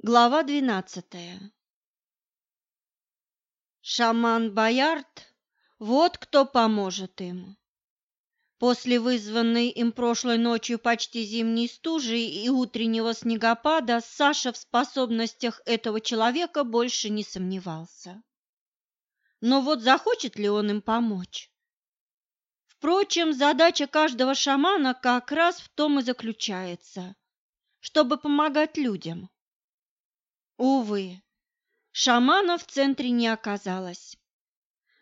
Глава двенадцатая Шаман Боярд – вот кто поможет им. После вызванной им прошлой ночью почти зимней стужи и утреннего снегопада Саша в способностях этого человека больше не сомневался. Но вот захочет ли он им помочь? Впрочем, задача каждого шамана как раз в том и заключается, чтобы помогать людям. Увы, шамана в центре не оказалось.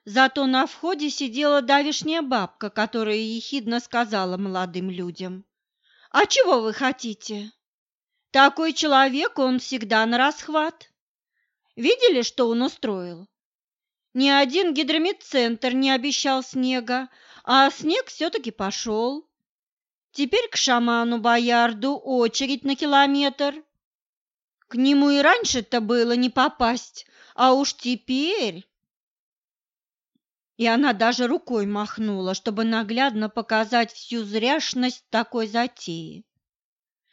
Зато на входе сидела давишняя бабка, которая ехидно сказала молодым людям. «А чего вы хотите? Такой человек, он всегда на расхват. Видели, что он устроил? Ни один гидромедцентр не обещал снега, а снег все-таки пошел. Теперь к шаману-боярду очередь на километр. К нему и раньше-то было не попасть, а уж теперь... И она даже рукой махнула, чтобы наглядно показать всю зряшность такой затеи.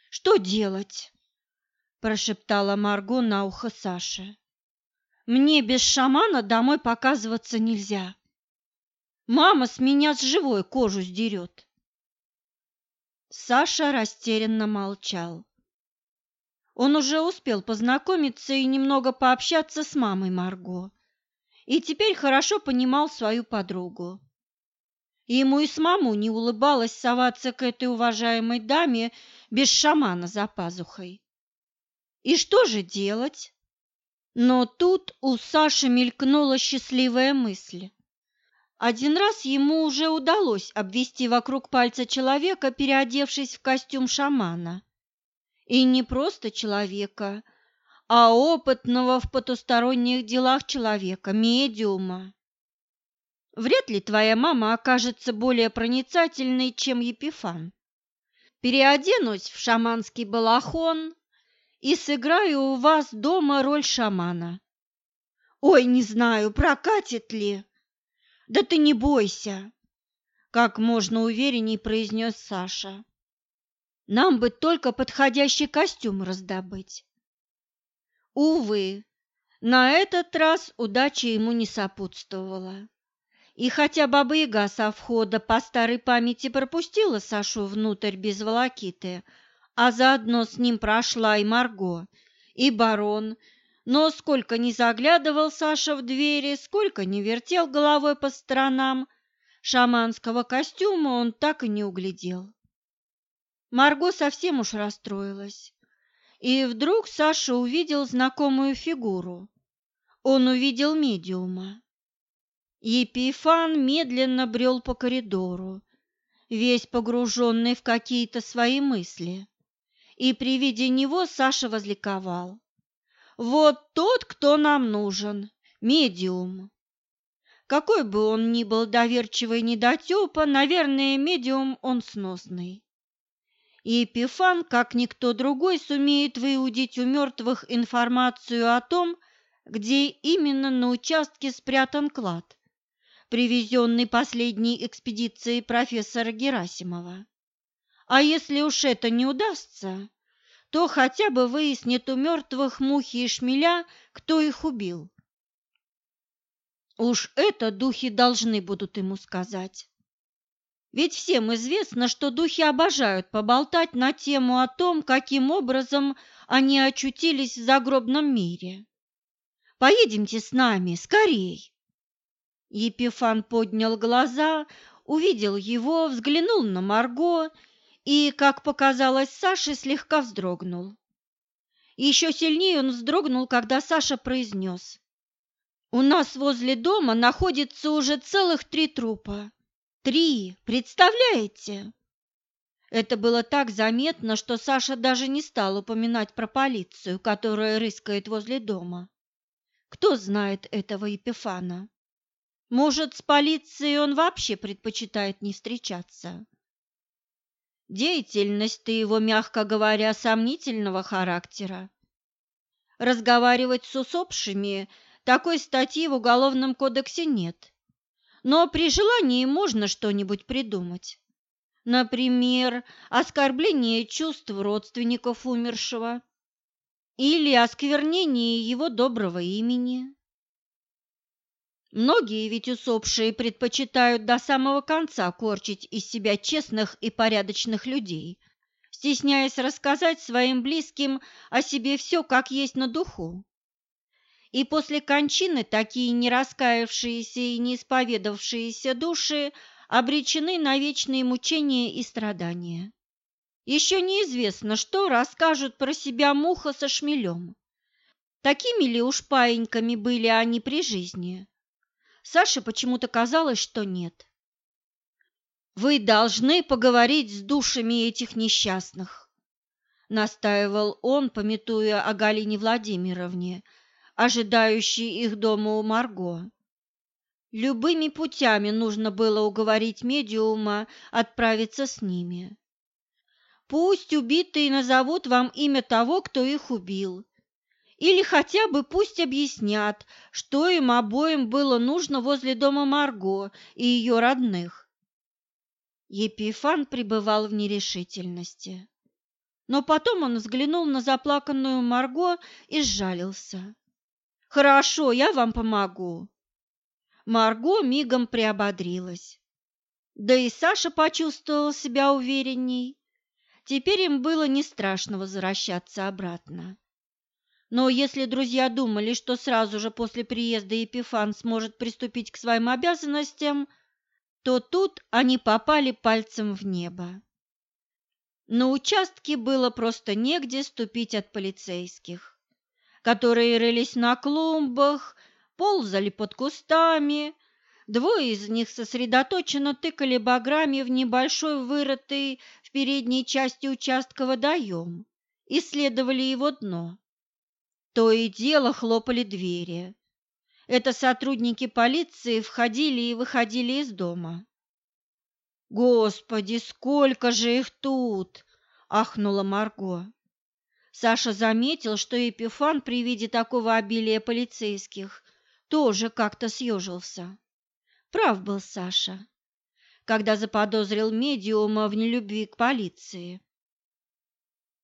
«Что делать?» – прошептала Марго на ухо Саше. «Мне без шамана домой показываться нельзя. Мама с меня с живой кожу сдерет». Саша растерянно молчал. Он уже успел познакомиться и немного пообщаться с мамой Марго, и теперь хорошо понимал свою подругу. Ему и с маму не улыбалось соваться к этой уважаемой даме без шамана за пазухой. И что же делать? Но тут у Саши мелькнула счастливая мысль. Один раз ему уже удалось обвести вокруг пальца человека, переодевшись в костюм шамана. И не просто человека, а опытного в потусторонних делах человека, медиума. Вряд ли твоя мама окажется более проницательной, чем Епифан. Переоденусь в шаманский балахон и сыграю у вас дома роль шамана. Ой, не знаю, прокатит ли. Да ты не бойся, как можно уверенней произнес Саша. Нам бы только подходящий костюм раздобыть. Увы, на этот раз удача ему не сопутствовала. И хотя Баба-Яга со входа по старой памяти пропустила Сашу внутрь без волокиты, а заодно с ним прошла и Марго, и барон, но сколько ни заглядывал Саша в двери, сколько ни вертел головой по сторонам, шаманского костюма он так и не углядел. Марго совсем уж расстроилась. И вдруг Саша увидел знакомую фигуру. Он увидел медиума. Епифан медленно брел по коридору, весь погруженный в какие-то свои мысли. И при виде него Саша возликовал. «Вот тот, кто нам нужен, медиум!» Какой бы он ни был доверчивый недотепа, наверное, медиум он сносный и Епифан, как никто другой, сумеет выудить у мертвых информацию о том, где именно на участке спрятан клад, привезенный последней экспедицией профессора Герасимова. А если уж это не удастся, то хотя бы выяснит у мертвых мухи и шмеля, кто их убил. Уж это духи должны будут ему сказать. Ведь всем известно, что духи обожают поболтать на тему о том, каким образом они очутились в загробном мире. Поедемте с нами, скорей. Епифан поднял глаза, увидел его, взглянул на Марго и, как показалось Саше, слегка вздрогнул. Еще сильнее он вздрогнул, когда Саша произнес. «У нас возле дома находится уже целых три трупа. Три, представляете? Это было так заметно, что Саша даже не стал упоминать про полицию, которая рыскает возле дома. Кто знает этого Епифана? Может, с полицией он вообще предпочитает не встречаться? Деятельность-то его, мягко говоря, сомнительного характера. Разговаривать с усопшими такой статьи в Уголовном кодексе нет но при желании можно что-нибудь придумать. Например, оскорбление чувств родственников умершего. или осквернение его доброго имени. Многие ведь усопшие предпочитают до самого конца корчить из себя честных и порядочных людей, стесняясь рассказать своим близким о себе все, как есть на духу. И после кончины такие не раскаявшиеся и не исповедавшиеся души обречены на вечные мучения и страдания. Еще неизвестно, что расскажут про себя муха со шмелем. Такими ли уж паиньками были они при жизни? Саше почему-то казалось, что нет. «Вы должны поговорить с душами этих несчастных», — настаивал он, пометуя о Галине Владимировне, ожидающей их дома у Марго. Любыми путями нужно было уговорить медиума отправиться с ними. Пусть убитые назовут вам имя того, кто их убил, или хотя бы пусть объяснят, что им обоим было нужно возле дома Марго и ее родных. Епифан пребывал в нерешительности. Но потом он взглянул на заплаканную Марго и сжалился. «Хорошо, я вам помогу». Марго мигом приободрилась. Да и Саша почувствовал себя уверенней. Теперь им было не страшно возвращаться обратно. Но если друзья думали, что сразу же после приезда Епифан сможет приступить к своим обязанностям, то тут они попали пальцем в небо. На участке было просто негде ступить от полицейских, которые рылись на клумбах, ползали под кустами, Двое из них сосредоточенно тыкали баграми в небольшой вырытый в передней части участка водоем, исследовали его дно. То и дело хлопали двери. Это сотрудники полиции входили и выходили из дома. «Господи, сколько же их тут!» – ахнула Марго. Саша заметил, что Епифан при виде такого обилия полицейских тоже как-то съежился. Прав был Саша, когда заподозрил медиума в нелюбви к полиции.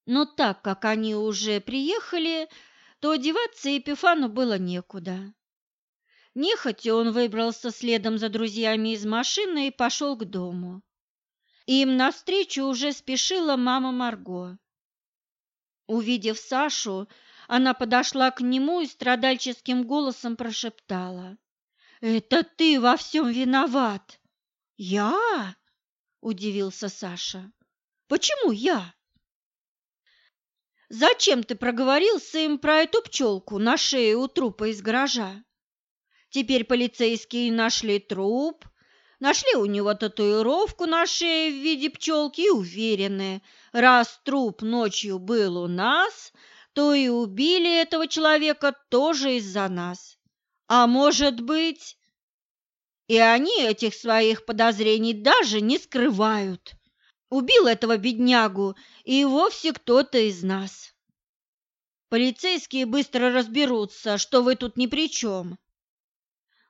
Но так как они уже приехали, то одеваться Епифану было некуда. Нехотя он выбрался следом за друзьями из машины и пошел к дому. Им навстречу уже спешила мама Марго. Увидев Сашу, она подошла к нему и страдальческим голосом прошептала. «Это ты во всем виноват!» «Я?» – удивился Саша. «Почему я?» Зачем ты проговорился им про эту пчелку на шее у трупа из гаража? Теперь полицейские нашли труп, нашли у него татуировку на шее в виде пчелки и уверены, раз труп ночью был у нас, то и убили этого человека тоже из-за нас. А может быть... И они этих своих подозрений даже не скрывают убил этого беднягу и вовсе кто-то из нас. Полицейские быстро разберутся, что вы тут ни при чем.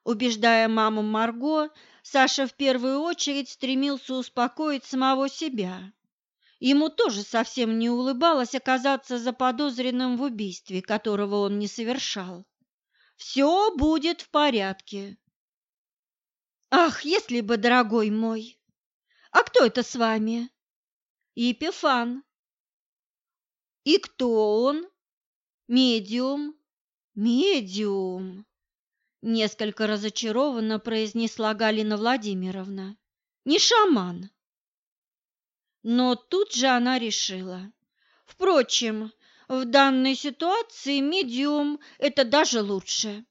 Убеждая маму Марго, Саша в первую очередь стремился успокоить самого себя. Ему тоже совсем не улыбалось оказаться заподозренным в убийстве, которого он не совершал. Все будет в порядке. Ах, если бы, дорогой мой, а кто это с вами? Епифан. И кто он? Медиум. Медиум. Несколько разочарованно произнесла Галина Владимировна. Не шаман. Но тут же она решила. Впрочем, в данной ситуации медиум – это даже лучше.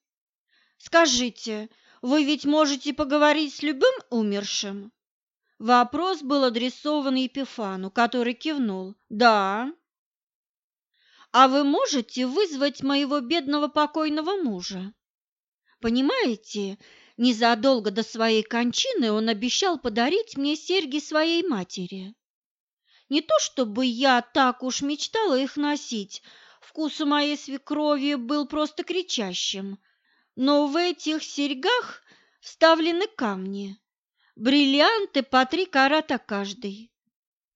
Скажите, вы ведь можете поговорить с любым умершим? Вопрос был адресован Епифану, который кивнул. «Да». «А вы можете вызвать моего бедного покойного мужа?» «Понимаете, незадолго до своей кончины он обещал подарить мне серьги своей матери. Не то чтобы я так уж мечтала их носить, вкус у моей свекрови был просто кричащим, но в этих серьгах вставлены камни» бриллианты по три карата каждый.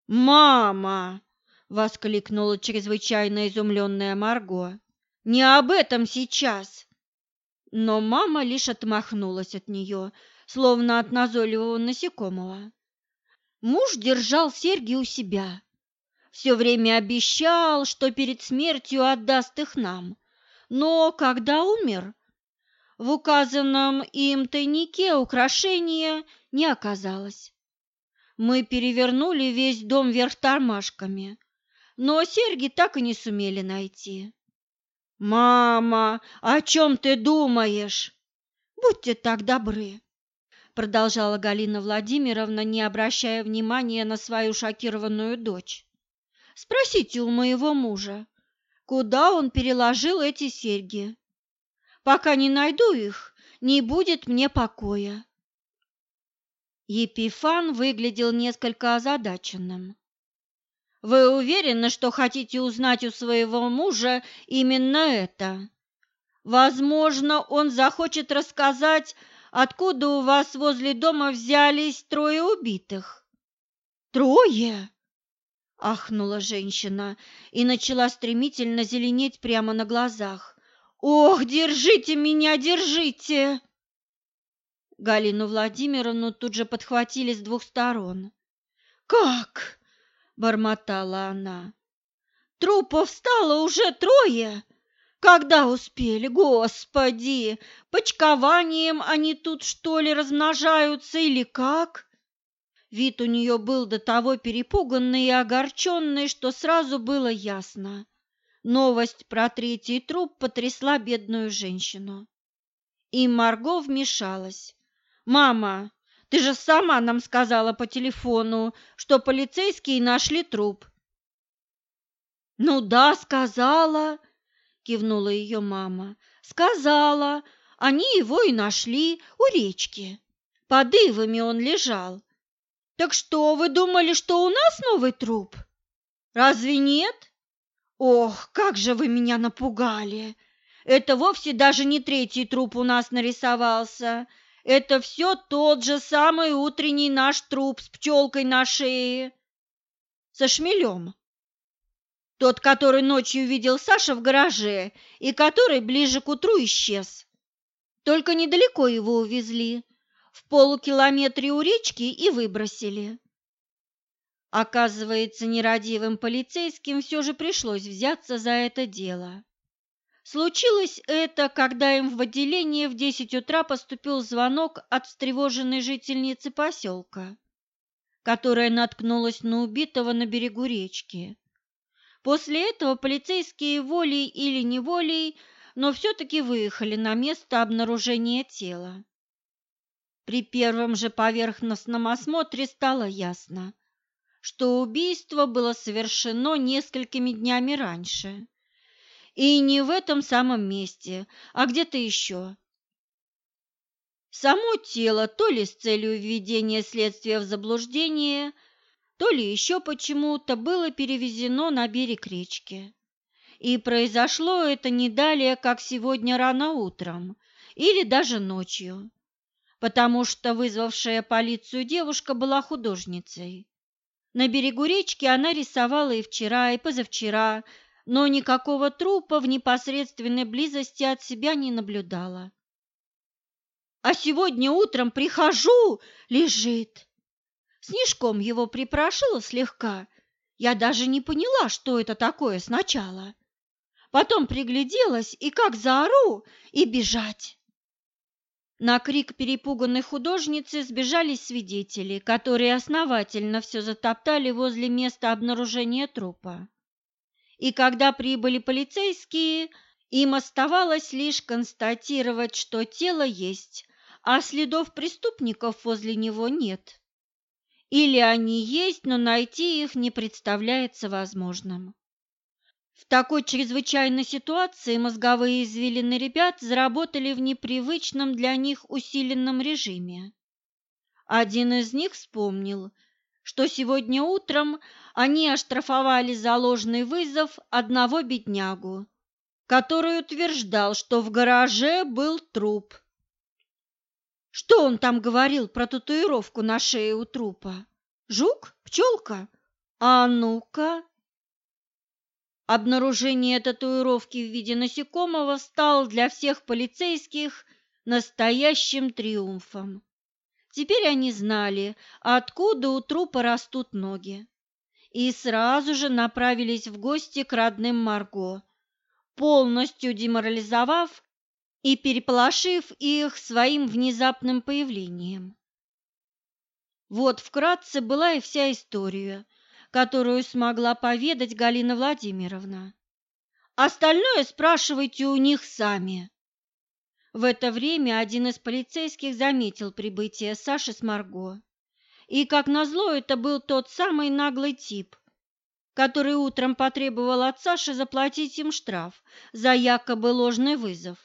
«Мама!» –– воскликнула чрезвычайно изумленная Марго. «Не об этом сейчас!» Но мама лишь отмахнулась от нее, словно от назойливого насекомого. Муж держал серьги у себя. Все время обещал, что перед смертью отдаст их нам. Но когда умер, в указанном им тайнике украшения не оказалось. Мы перевернули весь дом вверх тормашками, но серьги так и не сумели найти. «Мама, о чем ты думаешь?» «Будьте так добры», — продолжала Галина Владимировна, не обращая внимания на свою шокированную дочь. «Спросите у моего мужа, куда он переложил эти серьги. Пока не найду их, не будет мне покоя». Епифан выглядел несколько озадаченным. «Вы уверены, что хотите узнать у своего мужа именно это? Возможно, он захочет рассказать, откуда у вас возле дома взялись трое убитых». «Трое?» – ахнула женщина и начала стремительно зеленеть прямо на глазах. «Ох, держите меня, держите!» Галину Владимировну тут же подхватили с двух сторон. «Как?» – бормотала она. «Трупов стало уже трое? Когда успели, господи? Почкованием они тут, что ли, размножаются или как?» Вид у нее был до того перепуганный и огорченный, что сразу было ясно. Новость про третий труп потрясла бедную женщину. И Марго вмешалась. «Мама, ты же сама нам сказала по телефону, что полицейские нашли труп». «Ну да, сказала», – кивнула ее мама. «Сказала. Они его и нашли у речки. Под ивами он лежал. Так что, вы думали, что у нас новый труп? Разве нет? Ох, как же вы меня напугали! Это вовсе даже не третий труп у нас нарисовался. Это все тот же самый утренний наш труп с пчелкой на шее. Со шмелем. Тот, который ночью видел Саша в гараже и который ближе к утру исчез. Только недалеко его увезли, в полукилометре у речки и выбросили. Оказывается, нерадивым полицейским все же пришлось взяться за это дело. Случилось это, когда им в отделение в десять утра поступил звонок от встревоженной жительницы поселка, которая наткнулась на убитого на берегу речки. После этого полицейские волей или неволей, но все-таки выехали на место обнаружения тела. При первом же поверхностном осмотре стало ясно, что убийство было совершено несколькими днями раньше и не в этом самом месте, а где-то еще. Само тело то ли с целью введения следствия в заблуждение, то ли еще почему-то было перевезено на берег речки. И произошло это не далее, как сегодня рано утром или даже ночью, потому что вызвавшая полицию девушка была художницей. На берегу речки она рисовала и вчера, и позавчера, но никакого трупа в непосредственной близости от себя не наблюдала. А сегодня утром прихожу, лежит. Снежком его припорошила слегка. Я даже не поняла, что это такое сначала. Потом пригляделась и как заору, и бежать. На крик перепуганной художницы сбежались свидетели, которые основательно все затоптали возле места обнаружения трупа и когда прибыли полицейские, им оставалось лишь констатировать, что тело есть, а следов преступников возле него нет. Или они есть, но найти их не представляется возможным. В такой чрезвычайной ситуации мозговые извилины ребят заработали в непривычном для них усиленном режиме. Один из них вспомнил, что сегодня утром они оштрафовали за ложный вызов одного беднягу, который утверждал, что в гараже был труп. Что он там говорил про татуировку на шее у трупа? Жук? Пчелка? А ну-ка! Обнаружение татуировки в виде насекомого стало для всех полицейских настоящим триумфом. Теперь они знали, откуда у трупа растут ноги, и сразу же направились в гости к родным Марго, полностью деморализовав и переполошив их своим внезапным появлением. Вот вкратце была и вся история, которую смогла поведать Галина Владимировна. Остальное спрашивайте у них сами. В это время один из полицейских заметил прибытие Саши с Марго. И, как назло, это был тот самый наглый тип, который утром потребовал от Саши заплатить им штраф за якобы ложный вызов.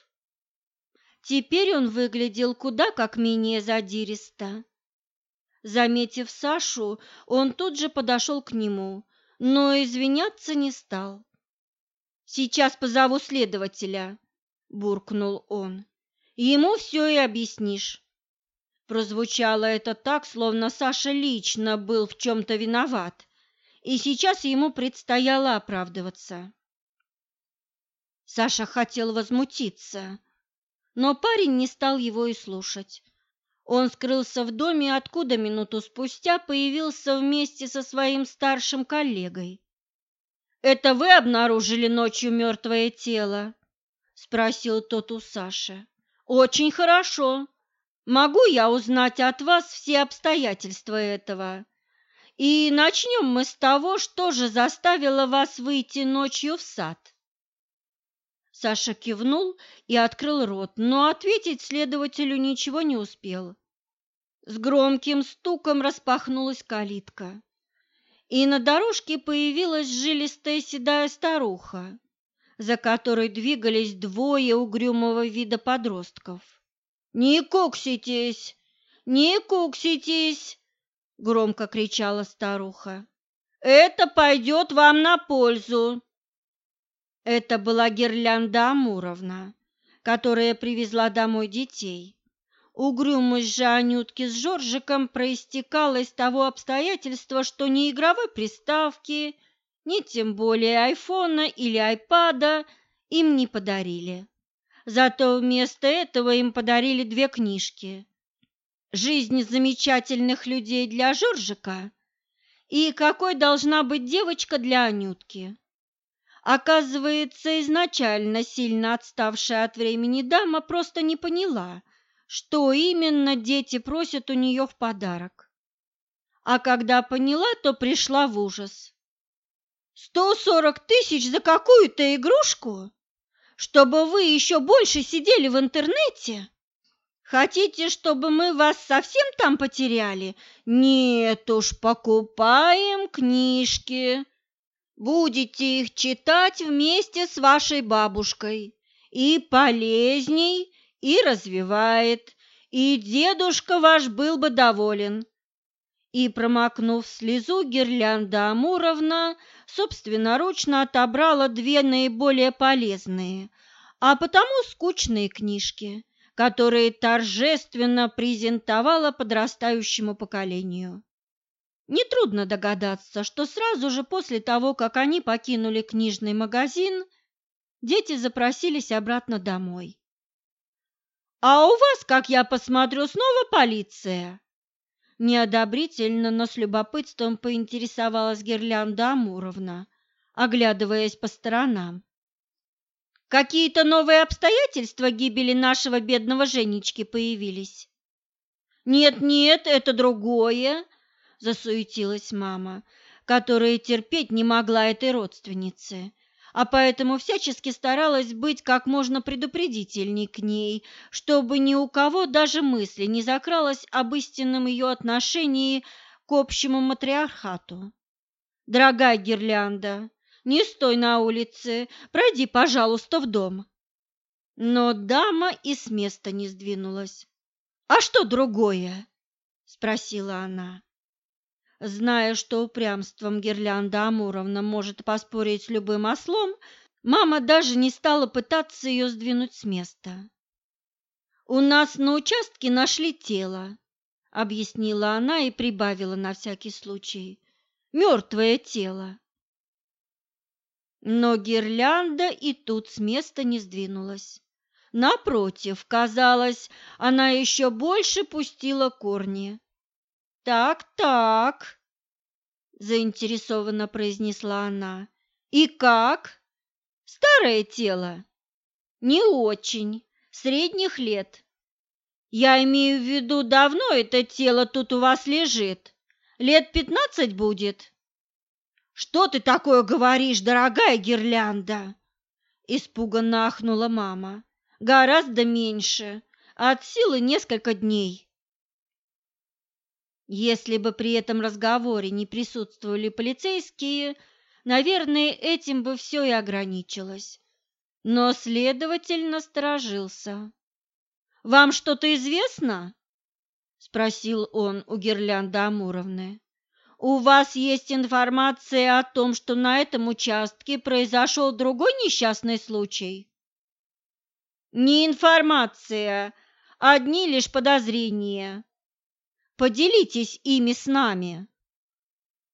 Теперь он выглядел куда как менее задиристо. Заметив Сашу, он тут же подошел к нему, но извиняться не стал. «Сейчас позову следователя», – буркнул он. Ему все и объяснишь. Прозвучало это так, словно Саша лично был в чем-то виноват, и сейчас ему предстояло оправдываться. Саша хотел возмутиться, но парень не стал его и слушать. Он скрылся в доме, откуда минуту спустя появился вместе со своим старшим коллегой. «Это вы обнаружили ночью мертвое тело?» – спросил тот у Саши. Очень хорошо. Могу я узнать от вас все обстоятельства этого? И начнем мы с того, что же заставило вас выйти ночью в сад. Саша кивнул и открыл рот, но ответить следователю ничего не успел. С громким стуком распахнулась калитка, и на дорожке появилась жилистая седая старуха за которой двигались двое угрюмого вида подростков. «Не кукситесь! Не кукситесь!» — громко кричала старуха. «Это пойдет вам на пользу!» Это была Гирлянда Амуровна, которая привезла домой детей. Угрюмость же Анютки с Жоржиком проистекала из того обстоятельства, что ни игровой приставки, ни тем более айфона или айпада им не подарили. Зато вместо этого им подарили две книжки «Жизнь замечательных людей» для Жоржика и «Какой должна быть девочка для Анютки». Оказывается, изначально сильно отставшая от времени дама просто не поняла, что именно дети просят у нее в подарок. А когда поняла, то пришла в ужас. Сто сорок тысяч за какую-то игрушку? Чтобы вы еще больше сидели в интернете? Хотите, чтобы мы вас совсем там потеряли? Нет уж, покупаем книжки. Будете их читать вместе с вашей бабушкой. И полезней, и развивает, и дедушка ваш был бы доволен. И, промокнув слезу, гирлянда Амуровна собственноручно отобрала две наиболее полезные, а потому скучные книжки, которые торжественно презентовала подрастающему поколению. Нетрудно догадаться, что сразу же после того, как они покинули книжный магазин, дети запросились обратно домой. «А у вас, как я посмотрю, снова полиция?» Неодобрительно, но с любопытством поинтересовалась Гирлянда Амуровна, оглядываясь по сторонам. «Какие-то новые обстоятельства гибели нашего бедного Женечки появились?» «Нет-нет, это другое», – засуетилась мама, которая терпеть не могла этой родственницы а поэтому всячески старалась быть как можно предупредительней к ней, чтобы ни у кого даже мысли не закралась об истинном ее отношении к общему матриархату. «Дорогая гирлянда, не стой на улице, пройди, пожалуйста, в дом». Но дама и с места не сдвинулась. «А что другое?» – спросила она. Зная, что упрямством Гирлянда Амуровна может поспорить с любым ослом, мама даже не стала пытаться ее сдвинуть с места. «У нас на участке нашли тело», — объяснила она и прибавила на всякий случай. «Мертвое тело». Но гирлянда и тут с места не сдвинулась. Напротив, казалось, она еще больше пустила корни. «Так-так», – заинтересованно произнесла она. «И как? Старое тело?» «Не очень, средних лет. Я имею в виду, давно это тело тут у вас лежит. Лет пятнадцать будет?» «Что ты такое говоришь, дорогая гирлянда?» Испуганно ахнула мама. «Гораздо меньше. От силы несколько дней». Если бы при этом разговоре не присутствовали полицейские, наверное, этим бы все и ограничилось. Но следователь насторожился. «Вам что-то известно?» – спросил он у Гирлянды Амуровны. У вас есть информация о том, что на этом участке произошел другой несчастный случай? Не информация, одни лишь подозрения. Поделитесь ими с нами.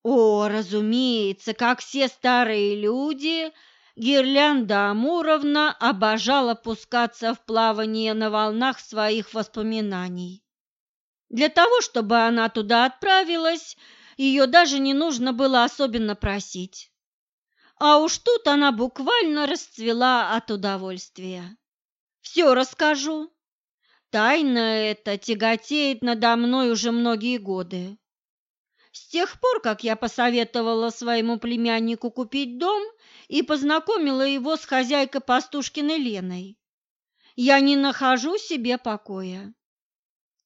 О, разумеется, как все старые люди, Гирлянда Амуровна обожала пускаться в плавание на волнах своих воспоминаний. Для того, чтобы она туда отправилась, ее даже не нужно было особенно просить. А уж тут она буквально расцвела от удовольствия. «Все расскажу. Тайна эта тяготеет надо мной уже многие годы. С тех пор, как я посоветовала своему племяннику купить дом и познакомила его с хозяйкой Пастушкиной Леной, я не нахожу себе покоя.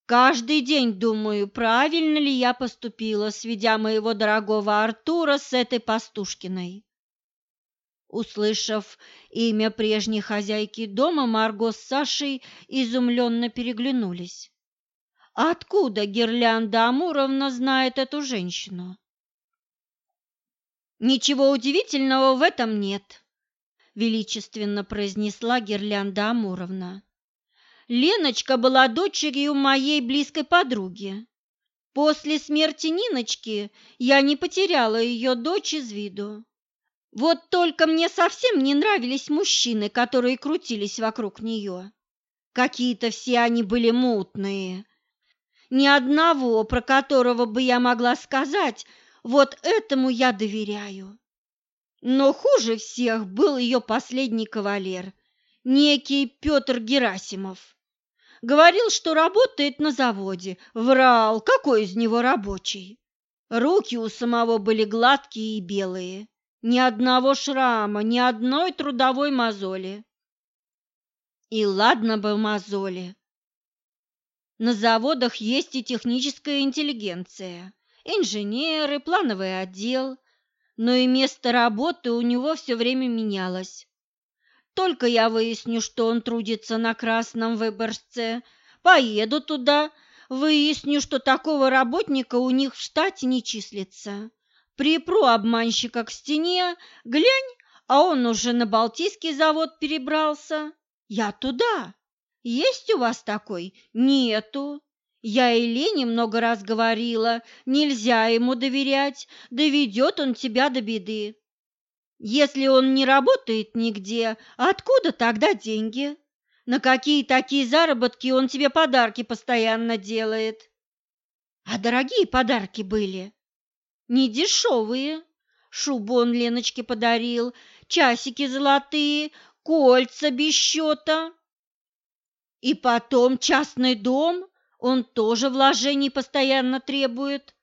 Каждый день думаю, правильно ли я поступила, сведя моего дорогого Артура с этой пастушкиной. Услышав имя прежней хозяйки дома, Марго с Сашей изумленно переглянулись. Откуда Гирлянда Амуровна знает эту женщину? Ничего удивительного в этом нет, величественно произнесла Гирлянда Амуровна. Леночка была дочерью моей близкой подруги. После смерти Ниночки я не потеряла ее дочь из виду. Вот только мне совсем не нравились мужчины, которые крутились вокруг нее. Какие-то все они были мутные. Ни одного, про которого бы я могла сказать, вот этому я доверяю. Но хуже всех был ее последний кавалер, некий Петр Герасимов. Говорил, что работает на заводе. Врал, какой из него рабочий. Руки у самого были гладкие и белые. Ни одного шрама, ни одной трудовой мозоли. И ладно бы мозоли. На заводах есть и техническая интеллигенция, инженеры, плановый отдел, но и место работы у него все время менялось. Только я выясню, что он трудится на Красном Выборжце, поеду туда, выясню, что такого работника у них в штате не числится. Припру обманщика к стене, глянь, а он уже на Балтийский завод перебрался. Я туда. Есть у вас такой? Нету. Я и Лене много раз говорила, нельзя ему доверять, доведет он тебя до беды. Если он не работает нигде, откуда тогда деньги? На какие такие заработки он тебе подарки постоянно делает? А дорогие подарки были. Не дешевые. Шубу он Леночке подарил, часики золотые, кольца без счета. И потом частный дом, он тоже вложений постоянно требует.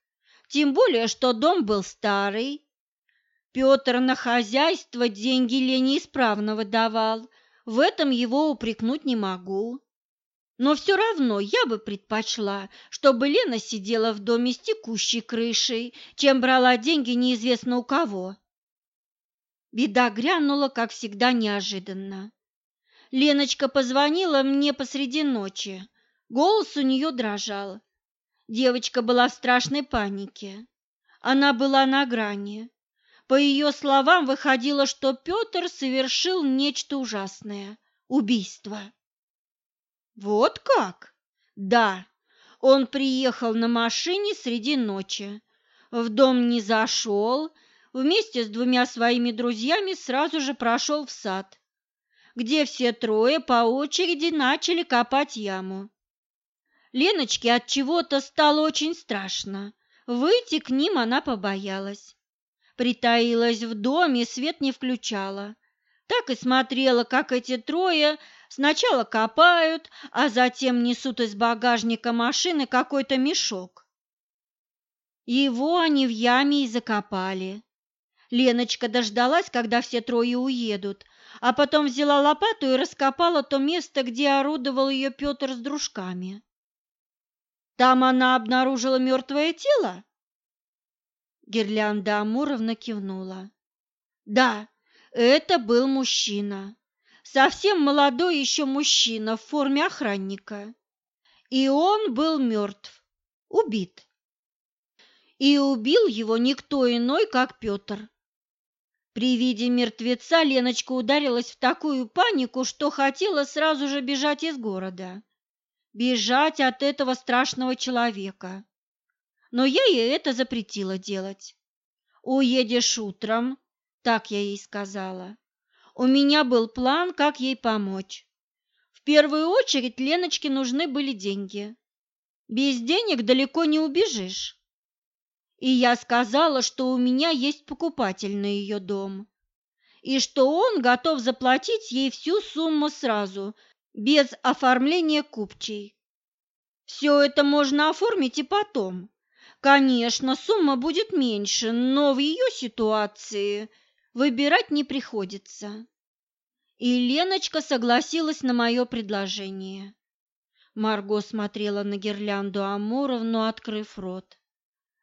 Тем более, что дом был старый, Петр на хозяйство деньги Лене исправно выдавал, в этом его упрекнуть не могу. Но все равно я бы предпочла, чтобы Лена сидела в доме с текущей крышей, чем брала деньги неизвестно у кого. Беда грянула, как всегда, неожиданно. Леночка позвонила мне посреди ночи. Голос у нее дрожал. Девочка была в страшной панике. Она была на грани. По ее словам, выходило, что Петр совершил нечто ужасное – убийство. Вот как? Да, он приехал на машине среди ночи. В дом не зашел, вместе с двумя своими друзьями сразу же прошел в сад, где все трое по очереди начали копать яму. Леночке от чего-то стало очень страшно. Выйти к ним она побоялась. Притаилась в доме, свет не включала. Так и смотрела, как эти трое сначала копают, а затем несут из багажника машины какой-то мешок. Его они в яме и закопали. Леночка дождалась, когда все трое уедут, а потом взяла лопату и раскопала то место, где орудовал ее Петр с дружками. Там она обнаружила мертвое тело? Гирлянда Амуровна кивнула. Да, это был мужчина. Совсем молодой еще мужчина в форме охранника. И он был мертв, убит. И убил его никто иной, как Петр. При виде мертвеца Леночка ударилась в такую панику, что хотела сразу же бежать из города бежать от этого страшного человека. Но я ей это запретила делать. «Уедешь утром», — так я ей сказала. У меня был план, как ей помочь. В первую очередь Леночке нужны были деньги. Без денег далеко не убежишь. И я сказала, что у меня есть покупатель на ее дом, и что он готов заплатить ей всю сумму сразу, без оформления купчей. Все это можно оформить и потом. Конечно, сумма будет меньше, но в ее ситуации выбирать не приходится. И Леночка согласилась на мое предложение. Марго смотрела на гирлянду Амуровну, открыв рот.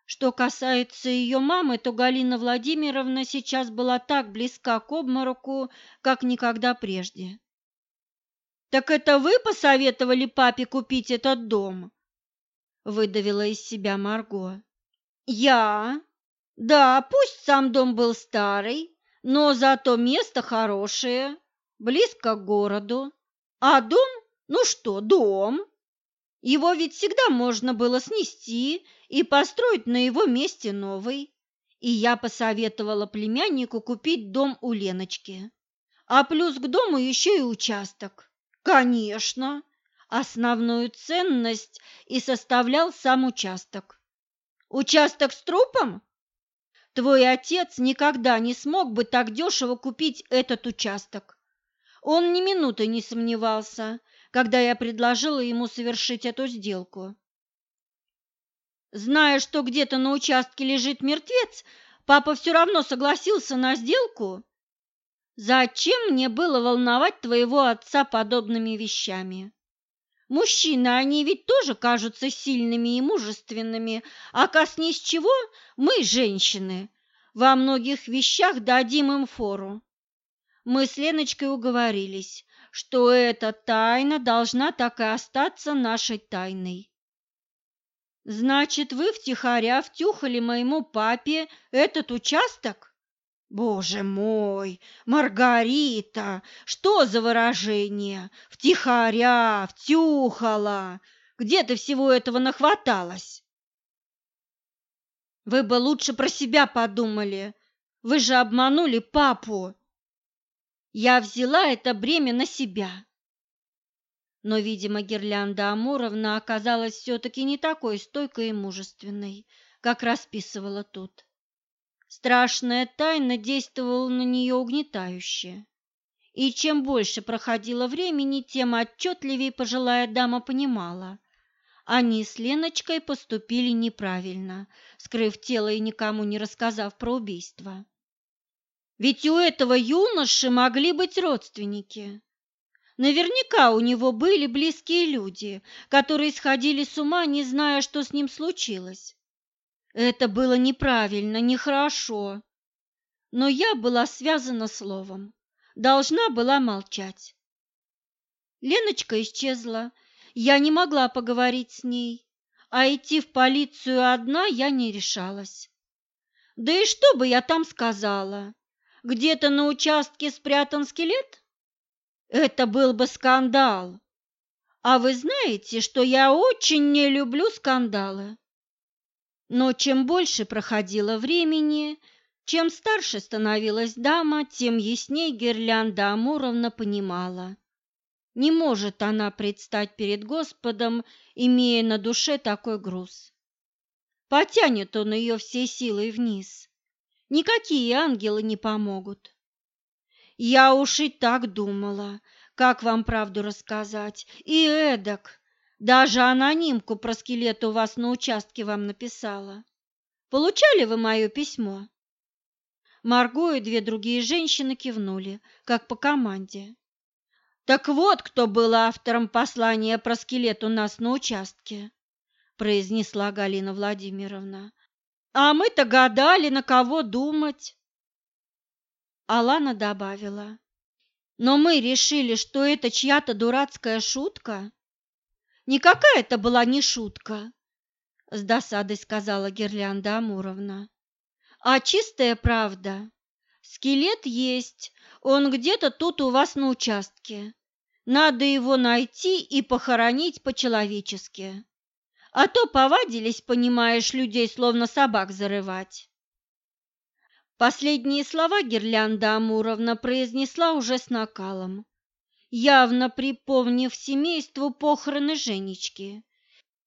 Что касается ее мамы, то Галина Владимировна сейчас была так близка к обмороку, как никогда прежде. «Так это вы посоветовали папе купить этот дом?» Выдавила из себя Марго. «Я? Да, пусть сам дом был старый, но зато место хорошее, близко к городу. А дом? Ну что, дом? Его ведь всегда можно было снести и построить на его месте новый. И я посоветовала племяннику купить дом у Леночки. А плюс к дому еще и участок. Конечно, основную ценность и составлял сам участок. Участок с трупом? Твой отец никогда не смог бы так дешево купить этот участок. Он ни минуты не сомневался, когда я предложила ему совершить эту сделку. Зная, что где-то на участке лежит мертвец, папа все равно согласился на сделку Зачем мне было волновать твоего отца подобными вещами? Мужчины, они ведь тоже кажутся сильными и мужественными, а коснись чего, мы, женщины, во многих вещах дадим им фору. Мы с Леночкой уговорились, что эта тайна должна так и остаться нашей тайной. Значит, вы втихаря втюхали моему папе этот участок? Боже мой, Маргарита, что за выражение? Втихаря, втюхала. Где ты всего этого нахваталась? Вы бы лучше про себя подумали. Вы же обманули папу. Я взяла это бремя на себя. Но, видимо, Гирлянда Амуровна оказалась все-таки не такой стойкой и мужественной, как расписывала тут. Страшная тайна действовала на нее угнетающе. И чем больше проходило времени, тем отчетливее пожилая дама понимала. Они с Леночкой поступили неправильно, скрыв тело и никому не рассказав про убийство. Ведь у этого юноши могли быть родственники. Наверняка у него были близкие люди, которые сходили с ума, не зная, что с ним случилось. Это было неправильно, нехорошо. Но я была связана словом, должна была молчать. Леночка исчезла, я не могла поговорить с ней, а идти в полицию одна я не решалась. Да и что бы я там сказала? Где-то на участке спрятан скелет? Это был бы скандал. А вы знаете, что я очень не люблю скандалы. Но чем больше проходило времени, Чем старше становилась дама, тем ясней Гирлянда Амуровна понимала. Не может она предстать перед Господом, имея на душе такой груз. Потянет он ее всей силой вниз. Никакие ангелы не помогут. Я уж и так думала, как вам правду рассказать, и эдак. Даже анонимку про скелет у вас на участке вам написала. Получали вы мое письмо? Марго и две другие женщины кивнули, как по команде. «Так вот, кто был автором послания про скелет у нас на участке», произнесла Галина Владимировна. «А мы-то гадали, на кого думать». Алана добавила. «Но мы решили, что это чья-то дурацкая шутка». «Никакая это была не шутка», с досадой сказала Гирлянда Амуровна. А чистая правда. Скелет есть, он где-то тут у вас на участке. Надо его найти и похоронить по-человечески. А то повадились, понимаешь, людей словно собак зарывать. Последние слова Гирлянда Амуровна произнесла уже с накалом, явно припомнив семейству похороны Женечки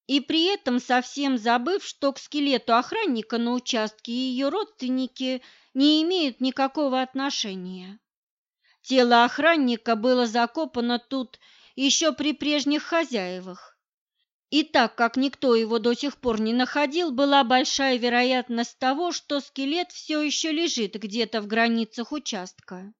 и при этом совсем забыв, что к скелету охранника на участке ее родственники не имеют никакого отношения. Тело охранника было закопано тут еще при прежних хозяевах. И так как никто его до сих пор не находил, была большая вероятность того, что скелет все еще лежит где-то в границах участка.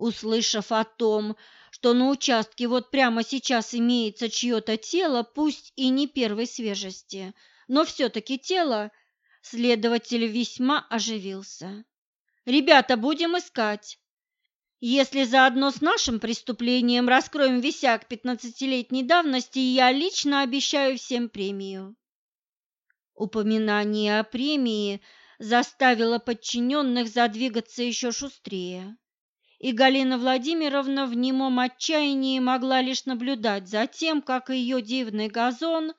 Услышав о том, что на участке вот прямо сейчас имеется чье-то тело, пусть и не первой свежести, но все-таки тело, следователь весьма оживился. «Ребята, будем искать. Если заодно с нашим преступлением раскроем висяк пятнадцатилетней давности, я лично обещаю всем премию». Упоминание о премии заставило подчиненных задвигаться еще шустрее и Галина Владимировна в немом отчаянии могла лишь наблюдать за тем, как ее дивный газон,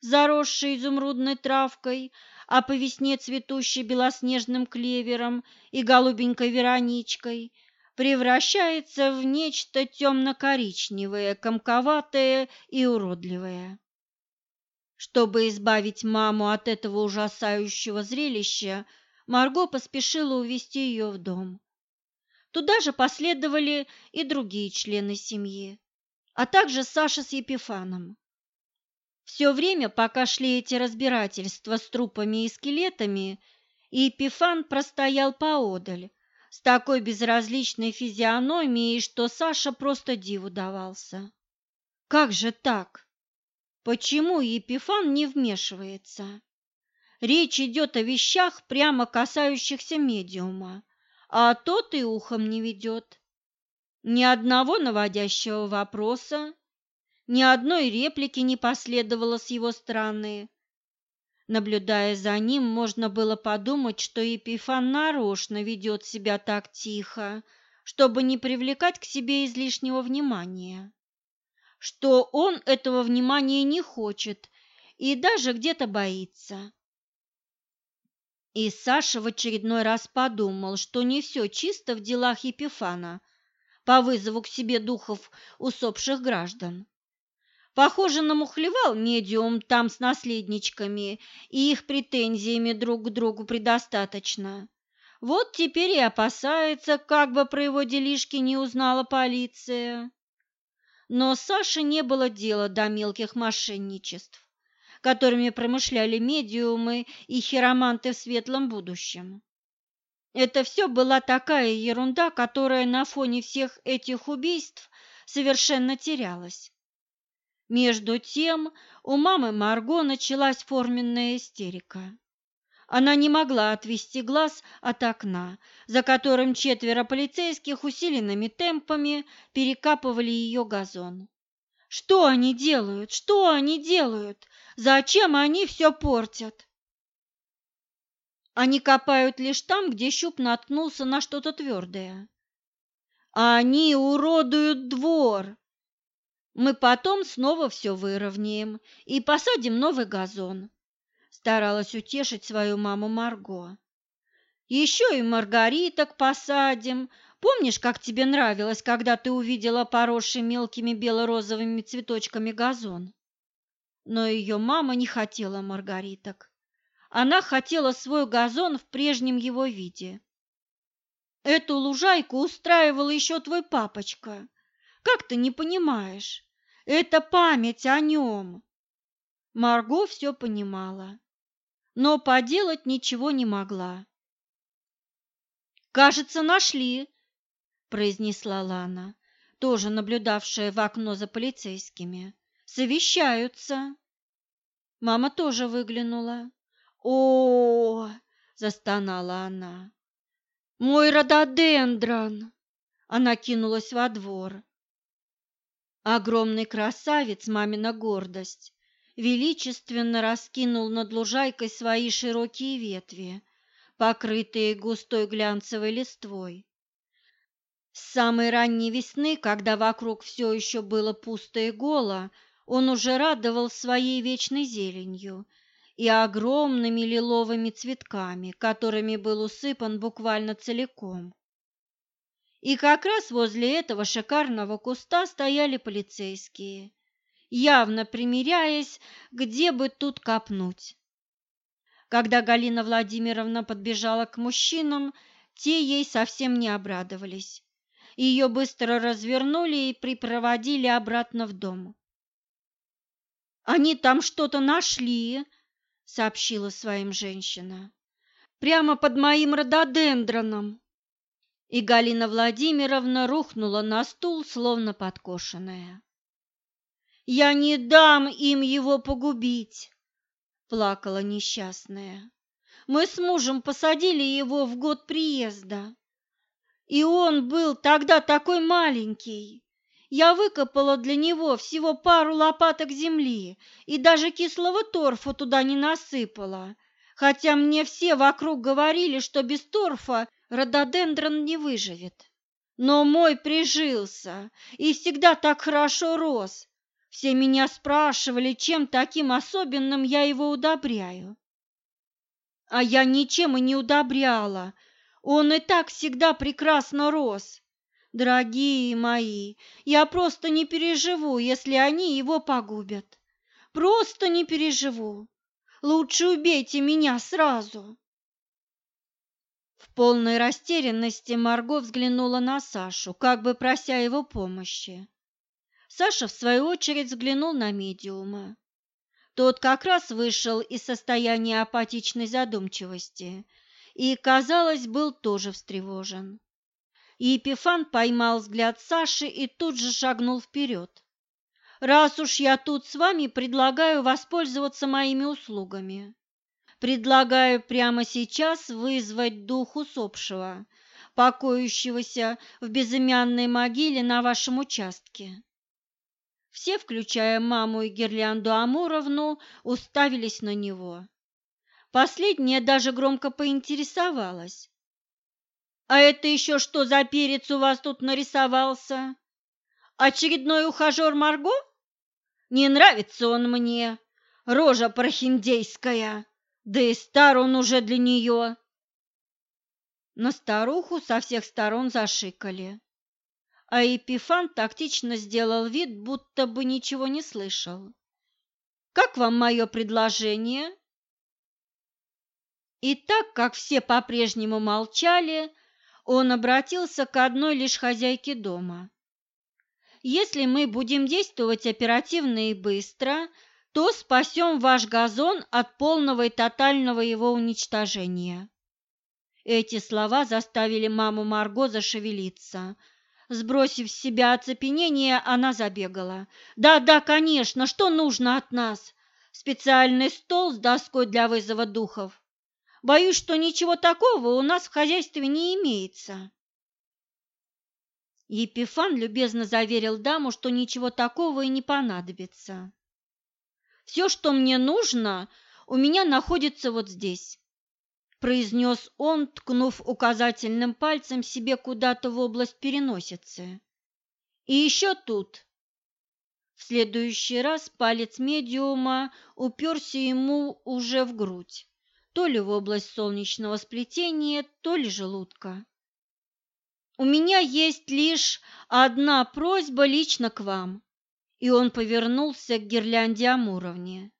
заросший изумрудной травкой, а по весне цветущий белоснежным клевером и голубенькой вероничкой, превращается в нечто темно-коричневое, комковатое и уродливое. Чтобы избавить маму от этого ужасающего зрелища, Марго поспешила увести ее в дом. Туда же последовали и другие члены семьи, а также Саша с Епифаном. Все время, пока шли эти разбирательства с трупами и скелетами, Епифан простоял поодаль, с такой безразличной физиономией, что Саша просто диву давался. Как же так? Почему Епифан не вмешивается? Речь идет о вещах, прямо касающихся медиума, а тот и ухом не ведет. Ни одного наводящего вопроса, ни одной реплики не последовало с его стороны. Наблюдая за ним, можно было подумать, что Епифан нарочно ведет себя так тихо, чтобы не привлекать к себе излишнего внимания, что он этого внимания не хочет и даже где-то боится. И Саша в очередной раз подумал, что не все чисто в делах Епифана по вызову к себе духов усопших граждан. Похоже, намухлевал медиум там с наследничками, и их претензиями друг к другу предостаточно. Вот теперь и опасается, как бы про его делишки не узнала полиция. Но Саше не было дела до мелких мошенничеств которыми промышляли медиумы и хироманты в светлом будущем. Это все была такая ерунда, которая на фоне всех этих убийств совершенно терялась. Между тем у мамы Марго началась форменная истерика. Она не могла отвести глаз от окна, за которым четверо полицейских усиленными темпами перекапывали ее газон. «Что они делают? Что они делают?» Зачем они все портят? Они копают лишь там, где щуп наткнулся на что-то твердое. Они уродуют двор. Мы потом снова все выровняем и посадим новый газон. Старалась утешить свою маму Марго. Еще и маргариток посадим. Помнишь, как тебе нравилось, когда ты увидела поросший мелкими бело-розовыми цветочками газон? Но ее мама не хотела маргариток. Она хотела свой газон в прежнем его виде. Эту лужайку устраивал еще твой папочка. Как ты не понимаешь? Это память о нем. Марго все понимала, но поделать ничего не могла. «Кажется, нашли», – произнесла Лана, тоже наблюдавшая в окно за полицейскими. «Совещаются». Мама тоже выглянула. о, -о, -о застонала она. «Мой рододендрон!» Она кинулась во двор. Огромный красавец, мамина гордость, величественно раскинул над лужайкой свои широкие ветви, покрытые густой глянцевой листвой. С самой ранней весны, когда вокруг все еще было пусто и голо, он уже радовал своей вечной зеленью и огромными лиловыми цветками, которыми был усыпан буквально целиком. И как раз возле этого шикарного куста стояли полицейские, явно примиряясь, где бы тут копнуть. Когда Галина Владимировна подбежала к мужчинам, те ей совсем не обрадовались. Ее быстро развернули и припроводили обратно в дом. «Они там что-то нашли», — сообщила своим женщина. «Прямо под моим рододендроном» и Галина Владимировна рухнула на стул, словно подкошенная. «Я не дам им его погубить!» – плакала несчастная. «Мы с мужем посадили его в год приезда, и он был тогда такой маленький. Я выкопала для него всего пару лопаток земли и даже кислого торфа туда не насыпала, хотя мне все вокруг говорили, что без торфа рододендрон не выживет. Но мой прижился и всегда так хорошо рос. Все меня спрашивали, чем таким особенным я его удобряю. А я ничем и не удобряла. Он и так всегда прекрасно рос. Дорогие мои, я просто не переживу, если они его погубят. Просто не переживу. Лучше убейте меня сразу. В полной растерянности Марго взглянула на Сашу, как бы прося его помощи. Саша, в свою очередь, взглянул на медиума. Тот как раз вышел из состояния апатичной задумчивости и, казалось, был тоже встревожен. Епифан поймал взгляд Саши и тут же шагнул вперед. «Раз уж я тут с вами, предлагаю воспользоваться моими услугами. Предлагаю прямо сейчас вызвать дух усопшего, покоящегося в безымянной могиле на вашем участке. Все, включая маму и Гирлянду Амуровну, уставились на него. Последняя даже громко поинтересовалась. «А это еще что за перец у вас тут нарисовался? Очередной ухажер Марго? Не нравится он мне, рожа прохиндейская!» Да и стар он уже для нее. На старуху со всех сторон зашикали, а Епифан тактично сделал вид, будто бы ничего не слышал. «Как вам мое предложение?» И так как все по-прежнему молчали, он обратился к одной лишь хозяйке дома. «Если мы будем действовать оперативно и быстро, то спасем ваш газон от полного и тотального его уничтожения. Эти слова заставили маму Марго зашевелиться. Сбросив с себя оцепенение, она забегала. «Да, да, конечно, что нужно от нас? Специальный стол с доской для вызова духов. Боюсь, что ничего такого у нас в хозяйстве не имеется». Епифан любезно заверил даму, что ничего такого и не понадобится. Все, что мне нужно, у меня находится вот здесь», – произнес он, ткнув указательным пальцем себе куда-то в область переносицы. «И еще тут». В следующий раз палец медиума уперся ему уже в грудь, то ли в область солнечного сплетения, то ли желудка. «У меня есть лишь одна просьба лично к вам», и он повернулся к гирлянде Амуровне.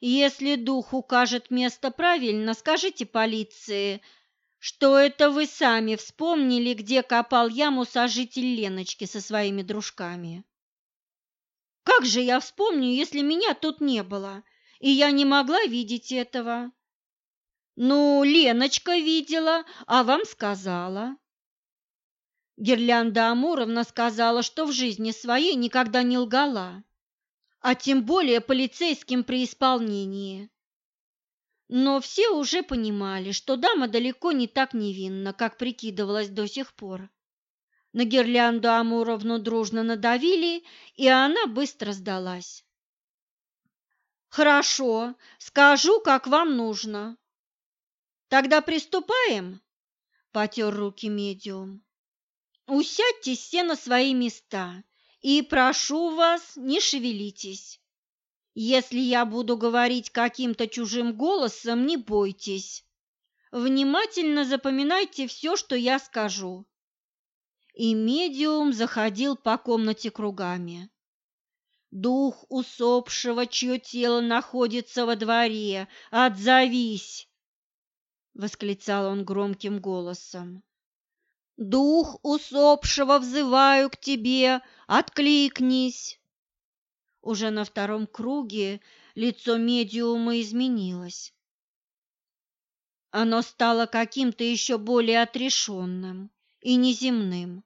«Если дух укажет место правильно, скажите полиции, что это вы сами вспомнили, где копал яму сожитель Леночки со своими дружками». «Как же я вспомню, если меня тут не было, и я не могла видеть этого?» «Ну, Леночка видела, а вам сказала». Гирлянда Амуровна сказала, что в жизни своей никогда не лгала, а тем более полицейским при исполнении. Но все уже понимали, что дама далеко не так невинна, как прикидывалась до сих пор. На гирлянду Амуровну дружно надавили, и она быстро сдалась. «Хорошо, скажу, как вам нужно», Тогда приступаем? Потер руки медиум. Усядьте все на свои места и прошу вас, не шевелитесь. Если я буду говорить каким-то чужим голосом, не бойтесь. Внимательно запоминайте все, что я скажу. И медиум заходил по комнате кругами. Дух усопшего, чье тело находится во дворе, отзовись! — восклицал он громким голосом. «Дух усопшего взываю к тебе, откликнись!» Уже на втором круге лицо медиума изменилось. Оно стало каким-то еще более отрешенным и неземным.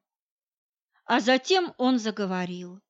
А затем он заговорил.